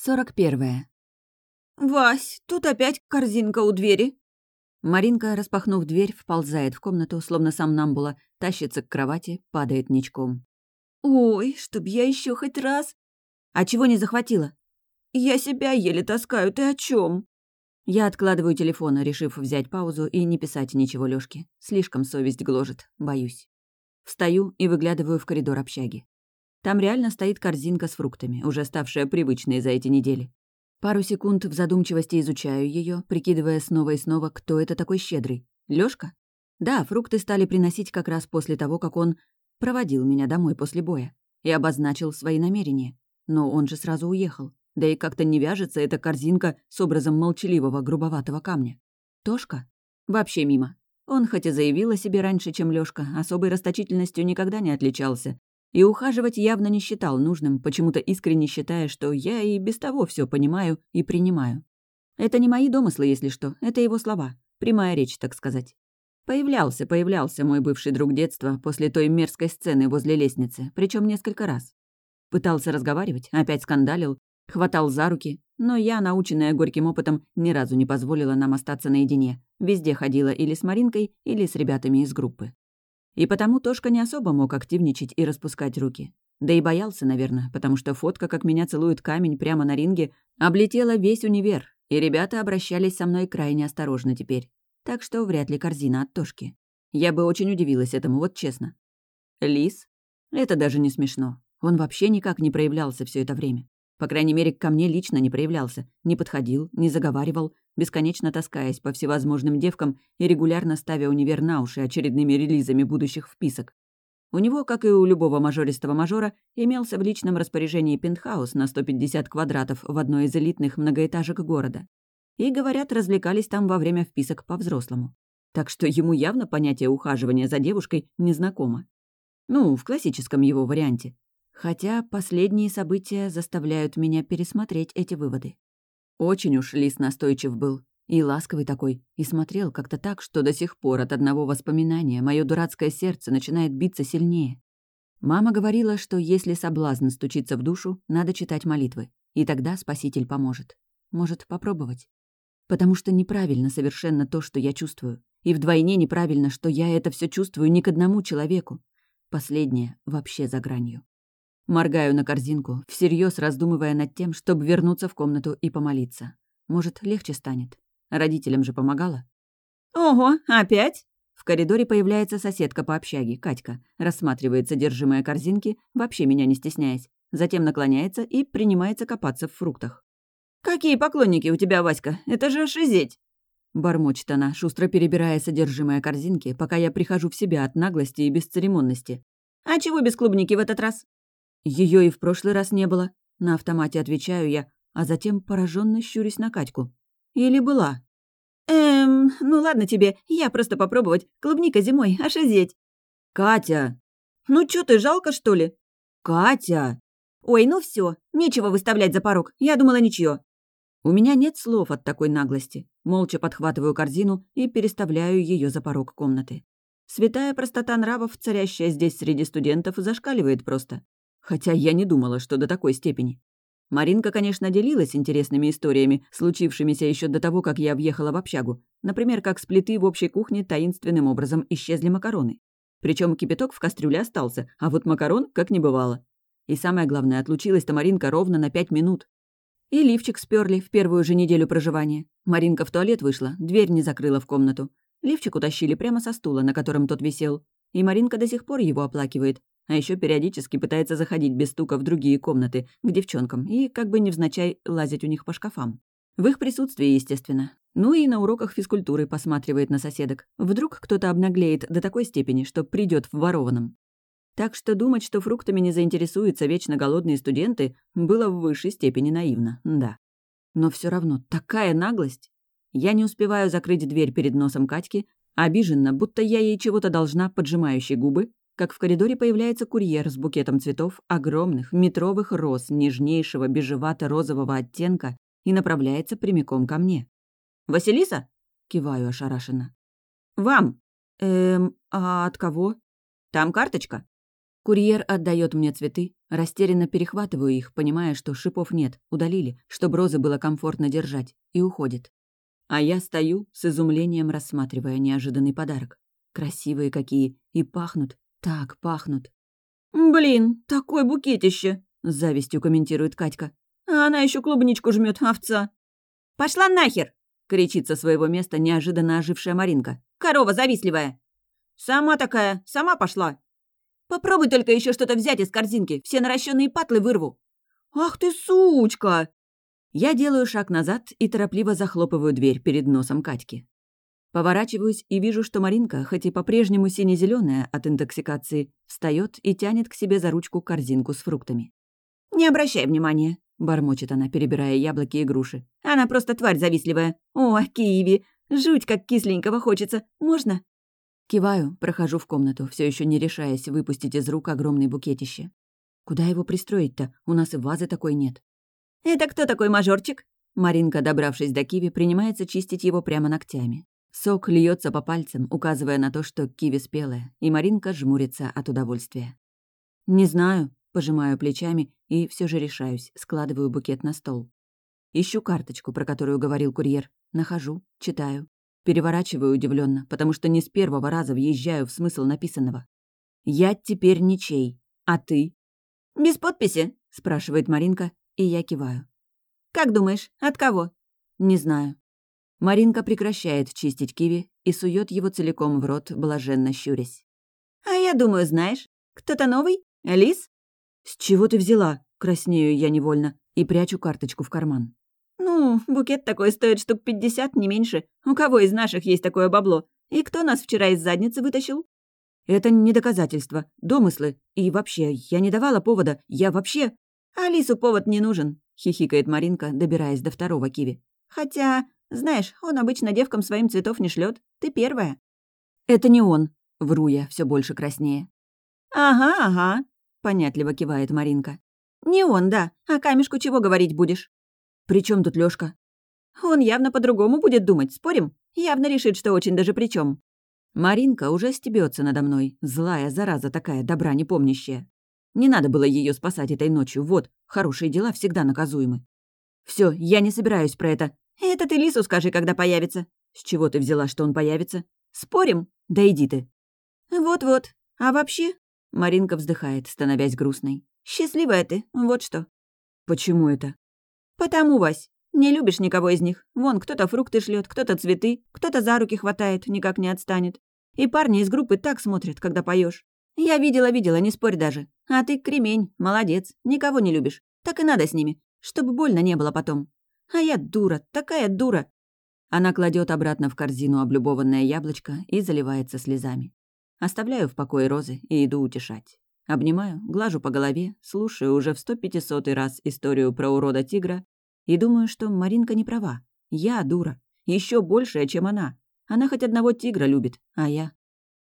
Сорок первое. «Вась, тут опять корзинка у двери». Маринка, распахнув дверь, вползает в комнату, словно сам намбула, тащится к кровати, падает ничком. «Ой, чтоб я еще хоть раз...» «А чего не захватила?» «Я себя еле таскаю, ты о чем? Я откладываю телефон, решив взять паузу и не писать ничего Лёшке. Слишком совесть гложет, боюсь. Встаю и выглядываю в коридор общаги. Там реально стоит корзинка с фруктами, уже ставшая привычной за эти недели. Пару секунд в задумчивости изучаю ее, прикидывая снова и снова, кто это такой щедрый. Лёшка? Да, фрукты стали приносить как раз после того, как он проводил меня домой после боя и обозначил свои намерения. Но он же сразу уехал. Да и как-то не вяжется эта корзинка с образом молчаливого грубоватого камня. Тошка? Вообще мимо. Он хоть и заявил о себе раньше, чем Лёшка, особой расточительностью никогда не отличался, и ухаживать явно не считал нужным, почему-то искренне считая, что я и без того все понимаю и принимаю. Это не мои домыслы, если что, это его слова. Прямая речь, так сказать. Появлялся, появлялся мой бывший друг детства после той мерзкой сцены возле лестницы, причем несколько раз. Пытался разговаривать, опять скандалил, хватал за руки, но я, наученная горьким опытом, ни разу не позволила нам остаться наедине. Везде ходила или с Маринкой, или с ребятами из группы. И потому Тошка не особо мог активничать и распускать руки. Да и боялся, наверное, потому что фотка, как меня целует камень прямо на ринге, облетела весь универ, и ребята обращались со мной крайне осторожно теперь. Так что вряд ли корзина от Тошки. Я бы очень удивилась этому, вот честно. Лис? Это даже не смешно. Он вообще никак не проявлялся все это время. По крайней мере, ко мне лично не проявлялся, не подходил, не заговаривал, бесконечно таскаясь по всевозможным девкам и регулярно ставя универ на уши очередными релизами будущих вписок. У него, как и у любого мажористого мажора, имелся в личном распоряжении пентхаус на 150 квадратов в одной из элитных многоэтажек города. И, говорят, развлекались там во время вписок по-взрослому. Так что ему явно понятие ухаживания за девушкой незнакомо. Ну, в классическом его варианте. Хотя последние события заставляют меня пересмотреть эти выводы. Очень уж Лис настойчив был. И ласковый такой, и смотрел как-то так, что до сих пор от одного воспоминания мое дурацкое сердце начинает биться сильнее. Мама говорила, что если соблазн стучится в душу, надо читать молитвы, и тогда Спаситель поможет. Может, попробовать? Потому что неправильно совершенно то, что я чувствую. И вдвойне неправильно, что я это все чувствую ни к одному человеку. Последнее вообще за гранью. Моргаю на корзинку, всерьез раздумывая над тем, чтобы вернуться в комнату и помолиться. Может, легче станет. Родителям же помогала. «Ого, опять?» В коридоре появляется соседка по общаге, Катька, рассматривает содержимое корзинки, вообще меня не стесняясь. Затем наклоняется и принимается копаться в фруктах. «Какие поклонники у тебя, Васька? Это же шизеть!» Бормочет она, шустро перебирая содержимое корзинки, пока я прихожу в себя от наглости и бесцеремонности. «А чего без клубники в этот раз?» Ее и в прошлый раз не было. На автомате отвечаю я, а затем пораженно щурюсь на Катьку. Или была? Эм, ну ладно тебе, я просто попробовать. Клубника зимой, ошизеть. Катя! Ну чё ты, жалко, что ли? Катя! Ой, ну все, нечего выставлять за порог. Я думала, ничье. У меня нет слов от такой наглости. Молча подхватываю корзину и переставляю ее за порог комнаты. Святая простота нравов, царящая здесь среди студентов, зашкаливает просто. Хотя я не думала, что до такой степени. Маринка, конечно, делилась интересными историями, случившимися еще до того, как я въехала в общагу. Например, как с плиты в общей кухне таинственным образом исчезли макароны. Причем кипяток в кастрюле остался, а вот макарон как не бывало. И самое главное, отлучилась-то Маринка ровно на пять минут. И лифчик сперли в первую же неделю проживания. Маринка в туалет вышла, дверь не закрыла в комнату. Лифчик утащили прямо со стула, на котором тот висел. И Маринка до сих пор его оплакивает, а еще периодически пытается заходить без стука в другие комнаты к девчонкам и, как бы невзначай, лазить у них по шкафам. В их присутствии, естественно. Ну и на уроках физкультуры посматривает на соседок. Вдруг кто-то обнаглеет до такой степени, что придет в ворованном. Так что думать, что фруктами не заинтересуются вечно голодные студенты, было в высшей степени наивно, да. Но все равно такая наглость. Я не успеваю закрыть дверь перед носом Катьки, обиженно, будто я ей чего-то должна, поджимающей губы, как в коридоре появляется курьер с букетом цветов, огромных, метровых роз нежнейшего бежевато-розового оттенка и направляется прямиком ко мне. «Василиса?» — киваю ошарашенно. «Вам!» «Эм, а от кого?» «Там карточка». Курьер отдает мне цветы, растерянно перехватываю их, понимая, что шипов нет, удалили, чтобы розы было комфортно держать, и уходит. А я стою, с изумлением рассматривая неожиданный подарок. Красивые какие, и пахнут, так пахнут. «Блин, такой букетище!» — с завистью комментирует Катька. «А она еще клубничку жмет, овца!» «Пошла нахер!» — кричит со своего места неожиданно ожившая Маринка. «Корова завистливая!» «Сама такая, сама пошла!» Попробуй только еще что-то взять из корзинки, все наращенные патлы вырву». «Ах ты сучка!» Я делаю шаг назад и торопливо захлопываю дверь перед носом Катьки. Поворачиваюсь и вижу, что Маринка, хоть и по-прежнему сине зеленая от интоксикации, встает и тянет к себе за ручку корзинку с фруктами. «Не обращай внимания», — бормочет она, перебирая яблоки и груши. «Она просто тварь завистливая. О, киви! Жуть, как кисленького хочется. Можно?» Киваю, прохожу в комнату, все еще не решаясь выпустить из рук огромный букетище. Куда его пристроить-то? У нас и вазы такой нет. «Это кто такой мажорчик?» Маринка, добравшись до киви, принимается чистить его прямо ногтями. Сок льется по пальцам, указывая на то, что киви спелая, и Маринка жмурится от удовольствия. «Не знаю», — пожимаю плечами и все же решаюсь, складываю букет на стол. Ищу карточку, про которую говорил курьер. Нахожу, читаю. Переворачиваю удивленно, потому что не с первого раза въезжаю в смысл написанного. «Я теперь ничей. А ты?» «Без подписи?» — спрашивает Маринка, и я киваю. «Как думаешь, от кого?» «Не знаю». Маринка прекращает чистить киви и сует его целиком в рот, блаженно щурясь. «А я думаю, знаешь, кто-то новый? Лис?» «С чего ты взяла?» — краснею я невольно и прячу карточку в карман. «Ну, букет такой стоит штук пятьдесят, не меньше. У кого из наших есть такое бабло? И кто нас вчера из задницы вытащил?» «Это не доказательство, домыслы. И вообще, я не давала повода. Я вообще...» «Алису повод не нужен», — хихикает Маринка, добираясь до второго киви. «Хотя, знаешь, он обычно девкам своим цветов не шлет. Ты первая». «Это не он», — вру я все больше краснее. «Ага, ага», — понятливо кивает Маринка. «Не он, да. А камешку чего говорить будешь?» «При чем тут Лёшка?» «Он явно по-другому будет думать, спорим? Явно решит, что очень даже при чем. Маринка уже стебется надо мной, злая зараза такая, добра не помнящая. Не надо было ее спасать этой ночью, вот, хорошие дела всегда наказуемы. Все, я не собираюсь про это. Это ты Лису скажи, когда появится. С чего ты взяла, что он появится? Спорим? Да иди ты. Вот-вот. А вообще? Маринка вздыхает, становясь грустной. Счастливая ты, вот что. Почему это? «Потому, Вась, не любишь никого из них. Вон, кто-то фрукты шлет, кто-то цветы, кто-то за руки хватает, никак не отстанет. И парни из группы так смотрят, когда поешь. Я видела-видела, не спорь даже. А ты кремень, молодец, никого не любишь. Так и надо с ними, чтобы больно не было потом. А я дура, такая дура». Она кладет обратно в корзину облюбованное яблочко и заливается слезами. Оставляю в покое розы и иду утешать. Обнимаю, глажу по голове, слушаю уже в сто пятисотый раз историю про урода-тигра и думаю, что Маринка не права. Я дура. еще большая, чем она. Она хоть одного тигра любит, а я